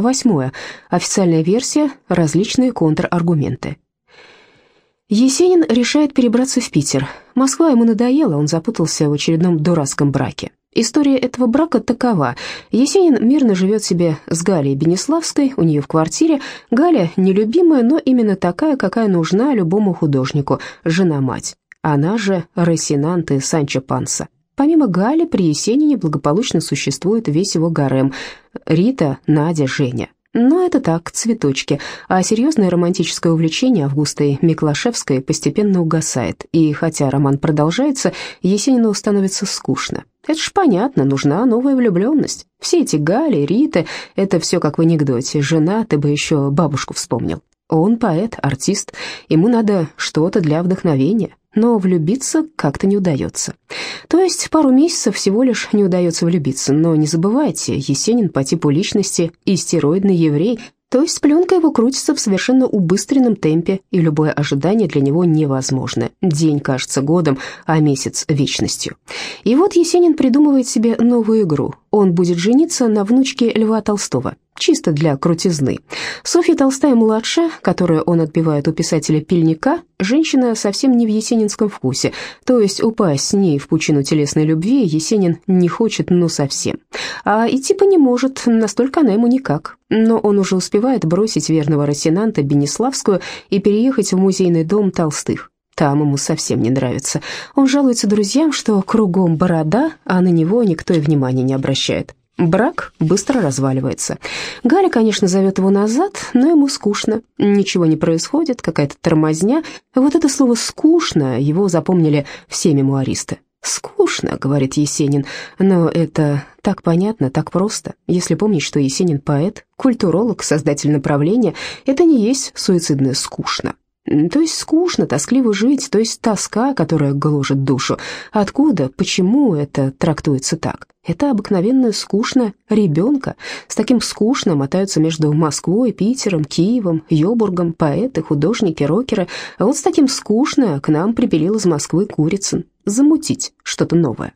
Восьмое. Официальная версия, различные контраргументы. Есенин решает перебраться в Питер. Москва ему надоела, он запутался в очередном дурацком браке. История этого брака такова. Есенин мирно живет себе с Галей Бенеславской, у нее в квартире. Галя нелюбимая, но именно такая, какая нужна любому художнику, жена-мать. Она же Росинанты Санчо Панса. Помимо Гали, при Есенине благополучно существует весь его гарем. Рита, Надя, Женя. Но это так, цветочки, а серьезное романтическое увлечение Августой Миклашевской постепенно угасает, и хотя роман продолжается, Есенину становится скучно. Это ж понятно, нужна новая влюбленность. Все эти Гали, Риты, это все как в анекдоте, жена, ты бы еще бабушку вспомнил. Он поэт, артист, ему надо что-то для вдохновения, но влюбиться как-то не удается. То есть пару месяцев всего лишь не удается влюбиться, но не забывайте, Есенин по типу личности истероидный еврей, то есть пленка его крутится в совершенно убыстренном темпе, и любое ожидание для него невозможно. День кажется годом, а месяц — вечностью. И вот Есенин придумывает себе новую игру. Он будет жениться на внучке Льва Толстого чисто для крутизны. Софья Толстая-младшая, которую он отбивает у писателя Пильника, женщина совсем не в есенинском вкусе, то есть упасть с ней в пучину телесной любви Есенин не хочет ну совсем. А и типа не может, настолько она ему никак. Но он уже успевает бросить верного Росинанта Бенеславскую и переехать в музейный дом Толстых. Там ему совсем не нравится. Он жалуется друзьям, что кругом борода, а на него никто и внимания не обращает. Брак быстро разваливается. Галя, конечно, зовет его назад, но ему скучно. Ничего не происходит, какая-то тормозня. Вот это слово «скучно» его запомнили все мемуаристы. «Скучно», — говорит Есенин, но это так понятно, так просто. Если помнить, что Есенин поэт, культуролог, создатель направления, это не есть суицидное «скучно». То есть скучно, тоскливо жить, то есть тоска, которая гложет душу. Откуда, почему это трактуется так? Это обыкновенно скучно ребенка. С таким скучно мотаются между Москвой, Питером, Киевом, Йобургом поэты, художники, рокеры. А вот с таким скучно к нам припилил из Москвы Курицын. Замутить что-то новое.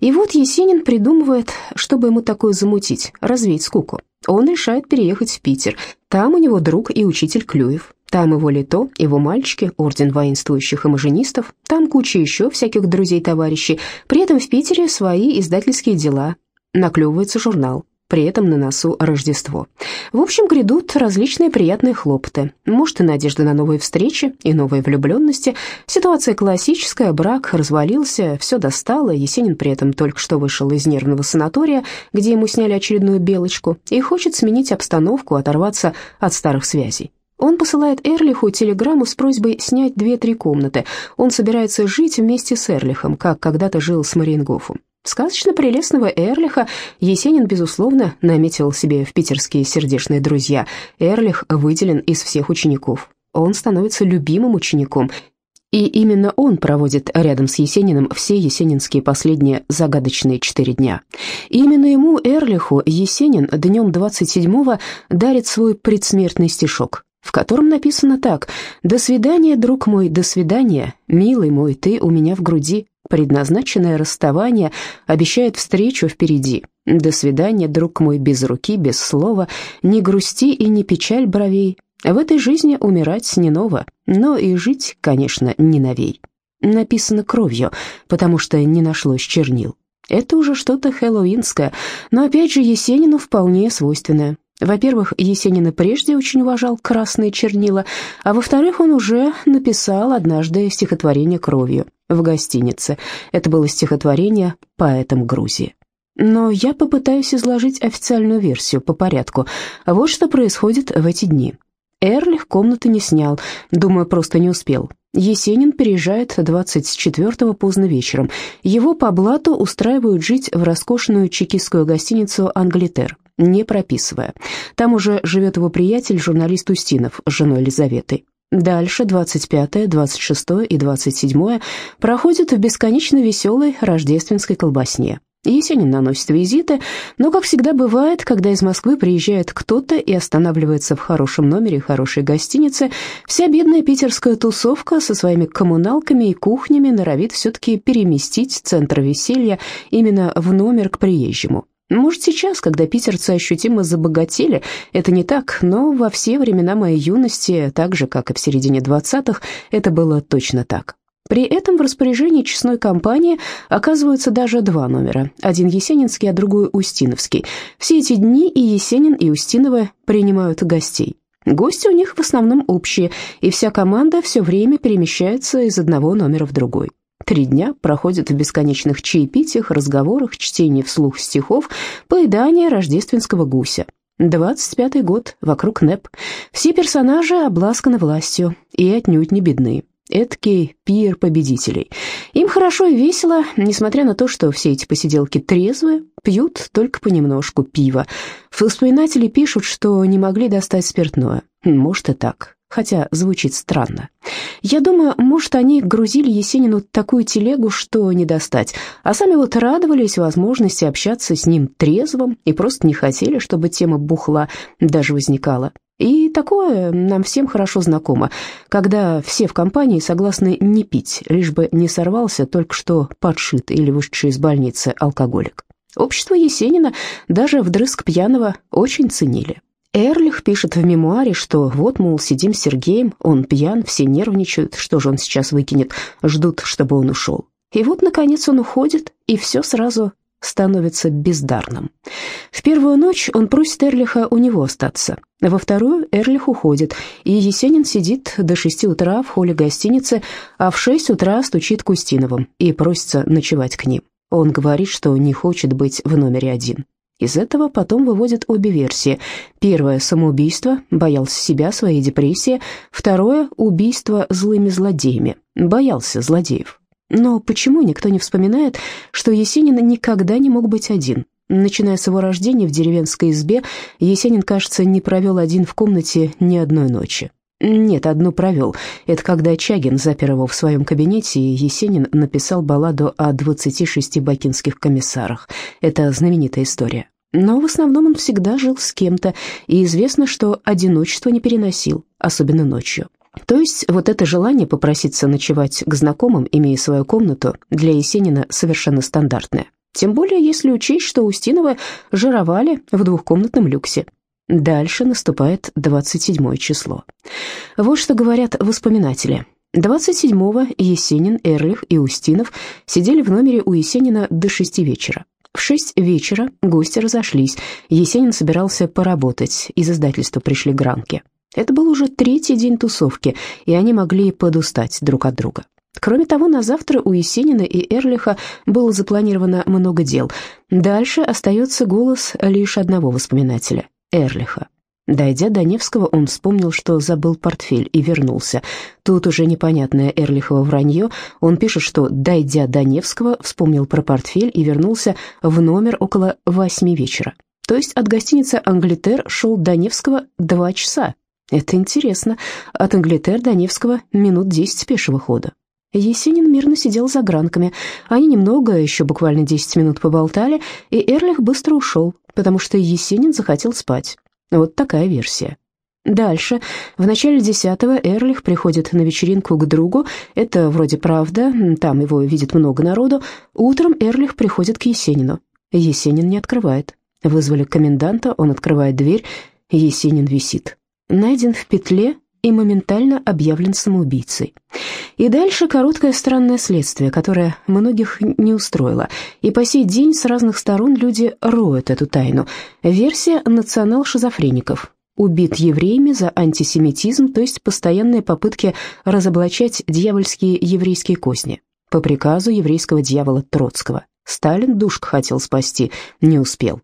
И вот Есенин придумывает, чтобы ему такое замутить, развеять скуку. Он решает переехать в Питер. Там у него друг и учитель Клюев. Там его лито, его мальчики, орден воинствующих имажинистов, там куча еще всяких друзей-товарищей. При этом в Питере свои издательские дела. Наклевывается журнал. При этом на носу Рождество. В общем, грядут различные приятные хлопоты. Может, и надежда на новые встречи, и новые влюбленности. Ситуация классическая, брак развалился, все достало. Есенин при этом только что вышел из нервного санатория, где ему сняли очередную белочку, и хочет сменить обстановку, оторваться от старых связей. Он посылает Эрлиху телеграмму с просьбой снять две-три комнаты. Он собирается жить вместе с Эрлихом, как когда-то жил с Мариенгофом. Сказочно прелестного Эрлиха Есенин, безусловно, наметил себе в питерские сердечные друзья. Эрлих выделен из всех учеников. Он становится любимым учеником, и именно он проводит рядом с Есениным все есенинские последние загадочные четыре дня. И именно ему, Эрлиху, Есенин днем 27-го дарит свой предсмертный стишок в котором написано так «До свидания, друг мой, до свидания, милый мой, ты у меня в груди, предназначенное расставание обещает встречу впереди. До свидания, друг мой, без руки, без слова, не грусти и не печаль бровей. В этой жизни умирать не ново, но и жить, конечно, не новей». Написано кровью, потому что не нашлось чернил. Это уже что-то хэллоуинское, но опять же Есенину вполне свойственное. Во-первых, Есенин и прежде очень уважал красные чернила, а во-вторых, он уже написал однажды стихотворение кровью в гостинице. Это было стихотворение поэтом Грузии. Но я попытаюсь изложить официальную версию по порядку. Вот что происходит в эти дни. Эрлих комнаты не снял, думаю, просто не успел. Есенин переезжает 24-го поздно вечером. Его по блату устраивают жить в роскошную чекистскую гостиницу «Англитер» не прописывая. Там уже живет его приятель, журналист Устинов с женой Елизаветой. Дальше 25, 26 и 27 проходят в бесконечно веселой рождественской колбасне. Есенин наносит визиты, но, как всегда бывает, когда из Москвы приезжает кто-то и останавливается в хорошем номере хорошей гостиницы, вся бедная питерская тусовка со своими коммуналками и кухнями норовит все-таки переместить центр веселья именно в номер к приезжему. Может, сейчас, когда питерцы ощутимо забогатели, это не так, но во все времена моей юности, так же, как и в середине 20-х, это было точно так. При этом в распоряжении честной компании оказываются даже два номера. Один Есенинский, а другой Устиновский. Все эти дни и Есенин, и Устиновы принимают гостей. Гости у них в основном общие, и вся команда все время перемещается из одного номера в другой. Три дня проходят в бесконечных чаепитиях, разговорах, чтении вслух стихов, поедание рождественского гуся. Двадцать пятый год, вокруг НЭП. Все персонажи обласканы властью и отнюдь не бедны. Эдакий пир победителей. Им хорошо и весело, несмотря на то, что все эти посиделки трезвые, пьют только понемножку пива. Воспоминатели пишут, что не могли достать спиртное. Может и так, хотя звучит странно. Я думаю, может, они грузили Есенину такую телегу, что не достать, а сами вот радовались возможности общаться с ним трезвым и просто не хотели, чтобы тема бухла даже возникала. И такое нам всем хорошо знакомо, когда все в компании согласны не пить, лишь бы не сорвался только что подшит или вышедший из больницы алкоголик. Общество Есенина даже вдрызг пьяного очень ценили. Эрлих пишет в мемуаре, что вот, мол, сидим с Сергеем, он пьян, все нервничают, что же он сейчас выкинет, ждут, чтобы он ушел. И вот, наконец, он уходит, и все сразу становится бездарным. В первую ночь он просит Эрлиха у него остаться. Во вторую Эрлих уходит, и Есенин сидит до шести утра в холле гостиницы, а в шесть утра стучит к Устиновым и просится ночевать к ним. Он говорит, что не хочет быть в номере один. Из этого потом выводят обе версии. Первое – самоубийство, боялся себя, своей депрессии. Второе – убийство злыми злодеями, боялся злодеев. Но почему никто не вспоминает, что Есенин никогда не мог быть один? Начиная с его рождения в деревенской избе, Есенин, кажется, не провел один в комнате ни одной ночи. Нет, одну провел. Это когда Чагин запер его в своем кабинете, и Есенин написал балладу о 26 бакинских комиссарах. Это знаменитая история. Но в основном он всегда жил с кем-то, и известно, что одиночество не переносил, особенно ночью. То есть вот это желание попроситься ночевать к знакомым, имея свою комнату, для Есенина совершенно стандартное. Тем более, если учесть, что Устиновы жировали в двухкомнатном люксе. Дальше наступает 27 число. Вот что говорят воспоминатели. 27-го Есенин, Эрлих и Устинов сидели в номере у Есенина до 6 вечера. В 6 вечера гости разошлись. Есенин собирался поработать, из издательства пришли гранки. Это был уже третий день тусовки, и они могли подустать друг от друга. Кроме того, на завтра у Есенина и Эрлиха было запланировано много дел. Дальше остается голос лишь одного воспоминателя – Эрлиха. Дойдя до Невского, он вспомнил, что забыл портфель и вернулся. Тут уже непонятное Эрлихово вранье. Он пишет, что, дойдя до Невского, вспомнил про портфель и вернулся в номер около восьми вечера. То есть от гостиницы «Англитер» шел до Невского два часа. Это интересно. От Англитер до Невского минут десять пешего хода. Есенин мирно сидел за гранками. Они немного, еще буквально десять минут поболтали, и Эрлих быстро ушел, потому что Есенин захотел спать. Вот такая версия. Дальше. В начале десятого Эрлих приходит на вечеринку к другу. Это вроде правда, там его видит много народу. Утром Эрлих приходит к Есенину. Есенин не открывает. Вызвали коменданта, он открывает дверь. Есенин висит. Найден в петле и моментально объявлен самоубийцей. И дальше короткое странное следствие, которое многих не устроило. И по сей день с разных сторон люди роют эту тайну. Версия национал-шизофреников. Убит евреями за антисемитизм, то есть постоянные попытки разоблачать дьявольские еврейские козни. По приказу еврейского дьявола Троцкого. Сталин душк хотел спасти, не успел.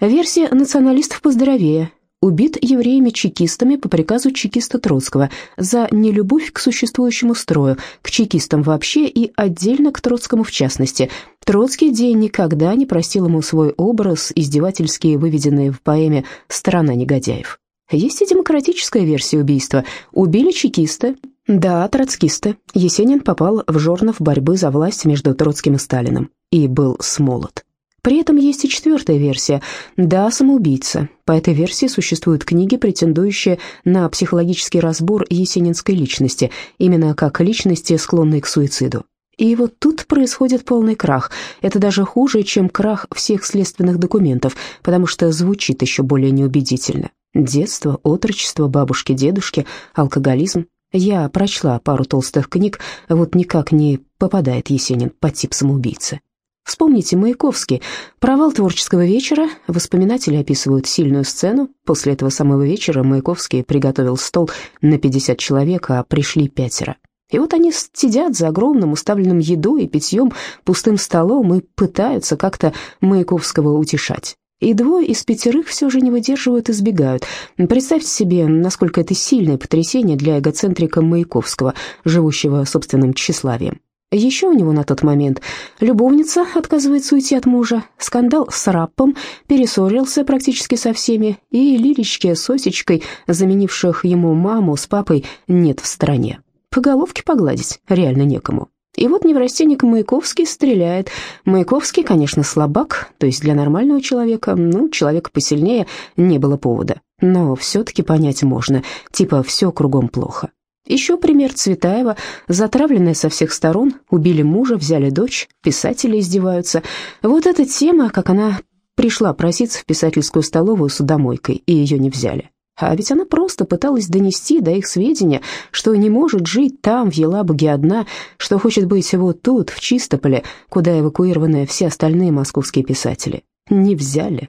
Версия националистов поздоровее убит евреями-чекистами по приказу чекиста Троцкого за нелюбовь к существующему строю, к чекистам вообще и отдельно к Троцкому в частности. Троцкий день никогда не простил ему свой образ, издевательски выведенный в поэме «Страна негодяев». Есть и демократическая версия убийства. Убили чекисты. Да, троцкисты. Есенин попал в жорнов борьбы за власть между Троцким и Сталиным и был смолот. При этом есть и четвертая версия. Да, самоубийца. По этой версии существуют книги, претендующие на психологический разбор есенинской личности, именно как личности, склонной к суициду. И вот тут происходит полный крах. Это даже хуже, чем крах всех следственных документов, потому что звучит еще более неубедительно. Детство, отрочество, бабушки, дедушки, алкоголизм. Я прочла пару толстых книг, вот никак не попадает Есенин под тип самоубийцы. Вспомните Маяковский. Провал творческого вечера. Воспоминатели описывают сильную сцену. После этого самого вечера Маяковский приготовил стол на 50 человек, а пришли пятеро. И вот они сидят за огромным уставленным едой и питьем пустым столом и пытаются как-то Маяковского утешать. И двое из пятерых все же не выдерживают и сбегают. Представьте себе, насколько это сильное потрясение для эгоцентрика Маяковского, живущего собственным тщеславием. Еще у него на тот момент любовница отказывается уйти от мужа, скандал с Раппом, перессорился практически со всеми, и Лилечки с Осечкой, заменивших ему маму с папой, нет в стране. По головке погладить реально некому. И вот неврастенник Маяковский стреляет. Маяковский, конечно, слабак, то есть для нормального человека, ну, человека посильнее, не было повода. Но все-таки понять можно, типа все кругом плохо. Еще пример Цветаева. Затравленная со всех сторон, убили мужа, взяли дочь, писатели издеваются. Вот эта тема, как она пришла проситься в писательскую столовую судомойкой, и ее не взяли. А ведь она просто пыталась донести до их сведения, что не может жить там, в Елабуге, одна, что хочет быть вот тут, в Чистополе, куда эвакуированы все остальные московские писатели. Не взяли.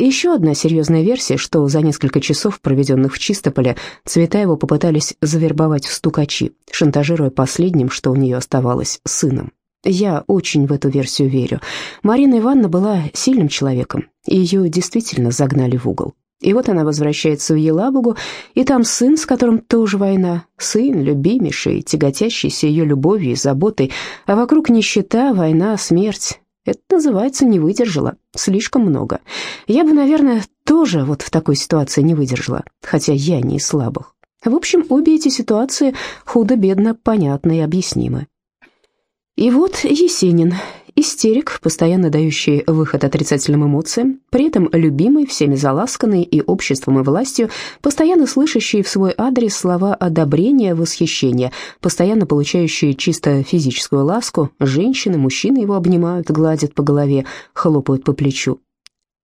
Еще одна серьезная версия, что за несколько часов, проведенных в Чистополе, Цветаеву попытались завербовать в стукачи, шантажируя последним, что у нее оставалось, сыном. Я очень в эту версию верю. Марина Ивановна была сильным человеком, и ее действительно загнали в угол. И вот она возвращается в Елабугу, и там сын, с которым тоже война. Сын, любимейший, тяготящийся ее любовью и заботой, а вокруг нищета, война, смерть. Это называется «не выдержала». Слишком много. Я бы, наверное, тоже вот в такой ситуации не выдержала, хотя я не из слабых. В общем, обе эти ситуации худо-бедно понятны и объяснимы. И вот Есенин, истерик, постоянно дающий выход отрицательным эмоциям, при этом любимый, всеми заласканный и обществом, и властью, постоянно слышащий в свой адрес слова одобрения, восхищения, постоянно получающий чисто физическую ласку, женщины, мужчины его обнимают, гладят по голове, хлопают по плечу.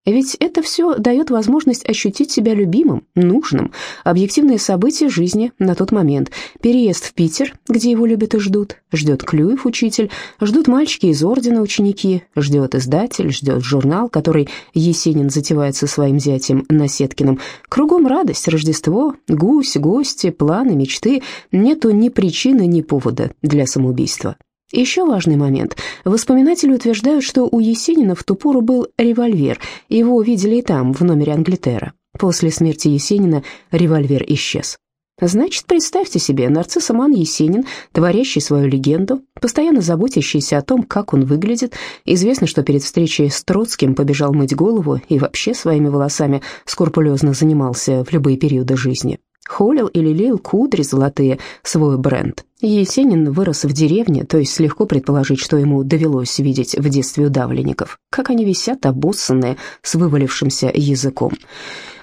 Ведь это все дает возможность ощутить себя любимым, нужным, объективные события жизни на тот момент. Переезд в Питер, где его любят и ждут, ждет Клюев учитель, ждут мальчики из ордена ученики, ждет издатель, ждет журнал, который Есенин затевает со своим зятем Насеткиным. Кругом радость, Рождество, гусь, гости, планы, мечты. Нету ни причины, ни повода для самоубийства. Еще важный момент. Воспоминатели утверждают, что у Есенина в ту пору был револьвер, его видели и там, в номере Англитера. После смерти Есенина револьвер исчез. Значит, представьте себе, нарциссоман Есенин, творящий свою легенду, постоянно заботящийся о том, как он выглядит. Известно, что перед встречей с Троцким побежал мыть голову и вообще своими волосами скрупулезно занимался в любые периоды жизни. Холил и лелеял кудри золотые, свой бренд. Есенин вырос в деревне, то есть легко предположить, что ему довелось видеть в детстве удавленников, как они висят обоссанные, с вывалившимся языком.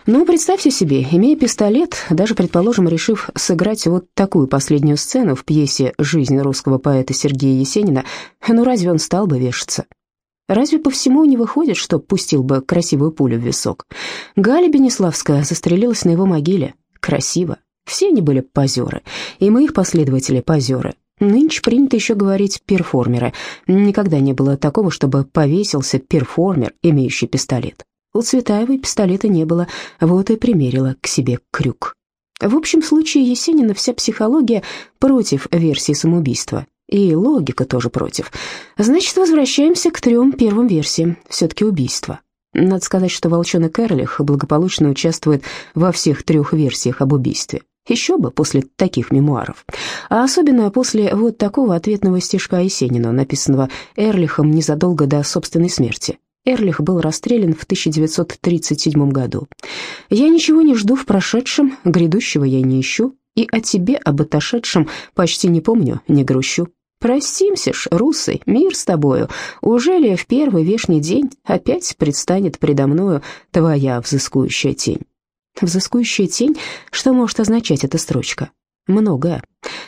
Но представьте себе, имея пистолет, даже, предположим, решив сыграть вот такую последнюю сцену в пьесе «Жизнь русского поэта Сергея Есенина», ну разве он стал бы вешаться? Разве по всему не выходит, что пустил бы красивую пулю в висок? Галя Бенеславская застрелилась на его могиле, красиво. Все они были позеры, и мы их последователи позеры. Нынче принято еще говорить «перформеры». Никогда не было такого, чтобы повесился перформер, имеющий пистолет. У Цветаевой пистолета не было, вот и примерила к себе крюк. В общем случае Есенина вся психология против версии самоубийства. И логика тоже против. Значит, возвращаемся к трем первым версиям. Все-таки убийство. Надо сказать, что волчонок Эрлих благополучно участвует во всех трех версиях об убийстве. Еще бы после таких мемуаров. А особенно после вот такого ответного стишка Есенина, написанного Эрлихом незадолго до собственной смерти. Эрлих был расстрелян в 1937 году. «Я ничего не жду в прошедшем, грядущего я не ищу, и о тебе, об отошедшем, почти не помню, не грущу. Простимся ж, русый, мир с тобою. Уже ли в первый вешний день опять предстанет предо мною твоя взыскующая тень? Взыскующая тень, что может означать эта строчка? Многое.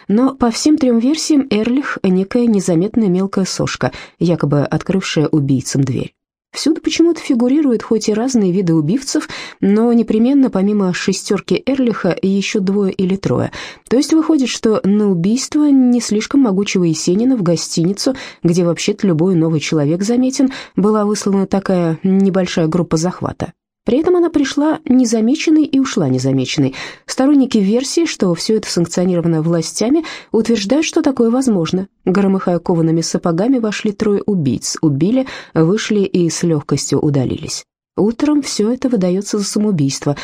но по всем трем версиям Эрлих — некая незаметная мелкая сошка, якобы открывшая убийцам дверь. Всюду почему-то фигурируют хоть и разные виды убивцев, но непременно помимо шестерки Эрлиха еще двое или трое. То есть выходит, что на убийство не слишком могучего Есенина в гостиницу, где вообще-то любой новый человек заметен, была выслана такая небольшая группа захвата. При этом она пришла незамеченной и ушла незамеченной. Сторонники версии, что все это санкционировано властями, утверждают, что такое возможно. Громыхая коваными сапогами вошли трое убийц, убили, вышли и с легкостью удалились. Утром все это выдается за самоубийство.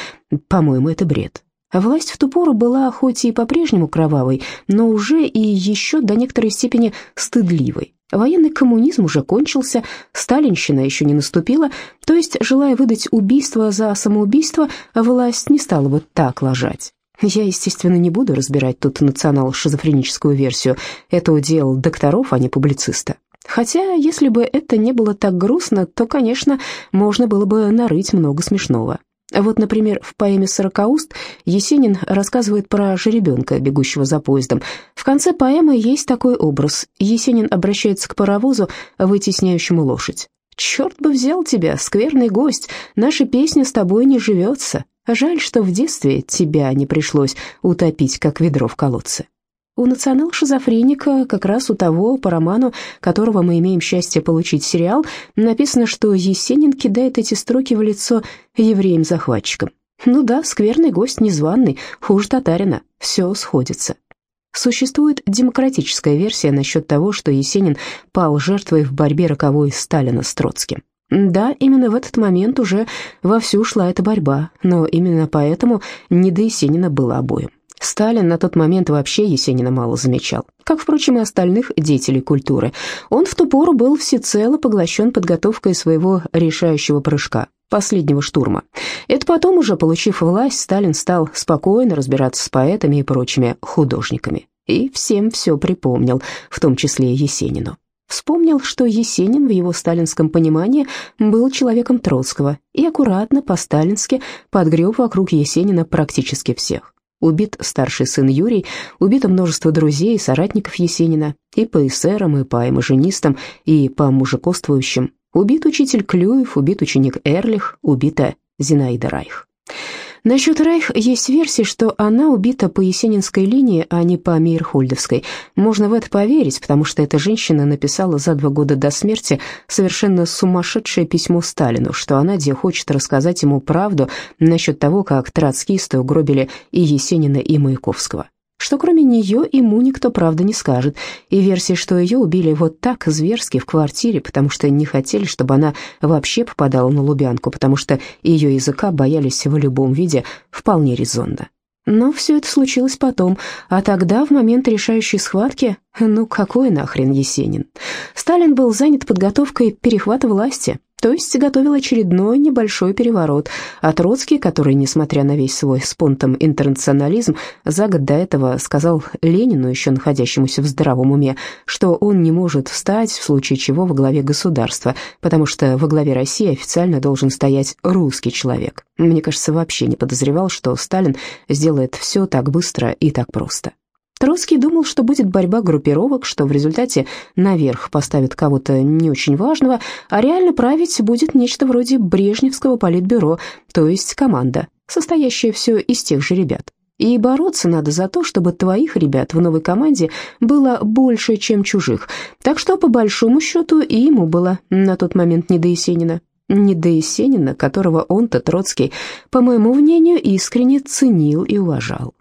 По-моему, это бред. Власть в ту пору была хоть и по-прежнему кровавой, но уже и еще до некоторой степени стыдливой. Военный коммунизм уже кончился, сталинщина еще не наступила, то есть, желая выдать убийство за самоубийство, власть не стала бы так ложать. Я, естественно, не буду разбирать тут национал-шизофреническую версию. Это удел докторов, а не публициста. Хотя, если бы это не было так грустно, то, конечно, можно было бы нарыть много смешного. Вот, например, в поэме «Сорокауст» Есенин рассказывает про жеребенка, бегущего за поездом. Конце поэмы есть такой образ. Есенин обращается к паровозу, вытесняющему лошадь. «Черт бы взял тебя, скверный гость, наша песня с тобой не живется. Жаль, что в детстве тебя не пришлось утопить, как ведро в колодце». У национал-шизофреника, как раз у того, по роману, которого мы имеем счастье получить сериал, написано, что Есенин кидает эти строки в лицо евреям-захватчикам. Ну да, скверный гость незваный, хуже татарина, все сходится. Существует демократическая версия насчет того, что Есенин пал жертвой в борьбе роковой Сталина с Троцким. Да, именно в этот момент уже вовсю шла эта борьба, но именно поэтому не до Есенина было обоим. Сталин на тот момент вообще Есенина мало замечал, как, впрочем, и остальных деятелей культуры. Он в ту пору был всецело поглощен подготовкой своего решающего прыжка, последнего штурма. Это потом уже, получив власть, Сталин стал спокойно разбираться с поэтами и прочими художниками. И всем все припомнил, в том числе Есенину. Вспомнил, что Есенин в его сталинском понимании был человеком Троцкого и аккуратно, по-сталински, подгреб вокруг Есенина практически всех. Убит старший сын Юрий, убито множество друзей и соратников Есенина, и по эсерам, и по эмажинистам, и по мужикоствующим. Убит учитель Клюев, убит ученик Эрлих, убита Зинаида Райх. Насчет Райх есть версия, что она убита по есенинской линии, а не по Мейерхольдовской. Можно в это поверить, потому что эта женщина написала за два года до смерти совершенно сумасшедшее письмо Сталину, что она где хочет рассказать ему правду насчет того, как троцкисты угробили и Есенина, и Маяковского что кроме нее ему никто правда не скажет, и версия, что ее убили вот так зверски в квартире, потому что не хотели, чтобы она вообще попадала на Лубянку, потому что ее языка боялись в любом виде, вполне резонно. Но все это случилось потом, а тогда, в момент решающей схватки, ну какой нахрен Есенин? Сталин был занят подготовкой перехвата власти, то есть готовил очередной небольшой переворот, а Троцкий, который, несмотря на весь свой спонтом интернационализм, за год до этого сказал Ленину, еще находящемуся в здравом уме, что он не может встать в случае чего во главе государства, потому что во главе России официально должен стоять русский человек. Мне кажется, вообще не подозревал, что Сталин сделает все так быстро и так просто. Троцкий думал, что будет борьба группировок, что в результате наверх поставят кого-то не очень важного, а реально править будет нечто вроде Брежневского политбюро, то есть команда, состоящая все из тех же ребят. И бороться надо за то, чтобы твоих ребят в новой команде было больше, чем чужих. Так что, по большому счету, и ему было на тот момент не до Есенина. Не до Есенина, которого он-то, Троцкий, по моему мнению, искренне ценил и уважал.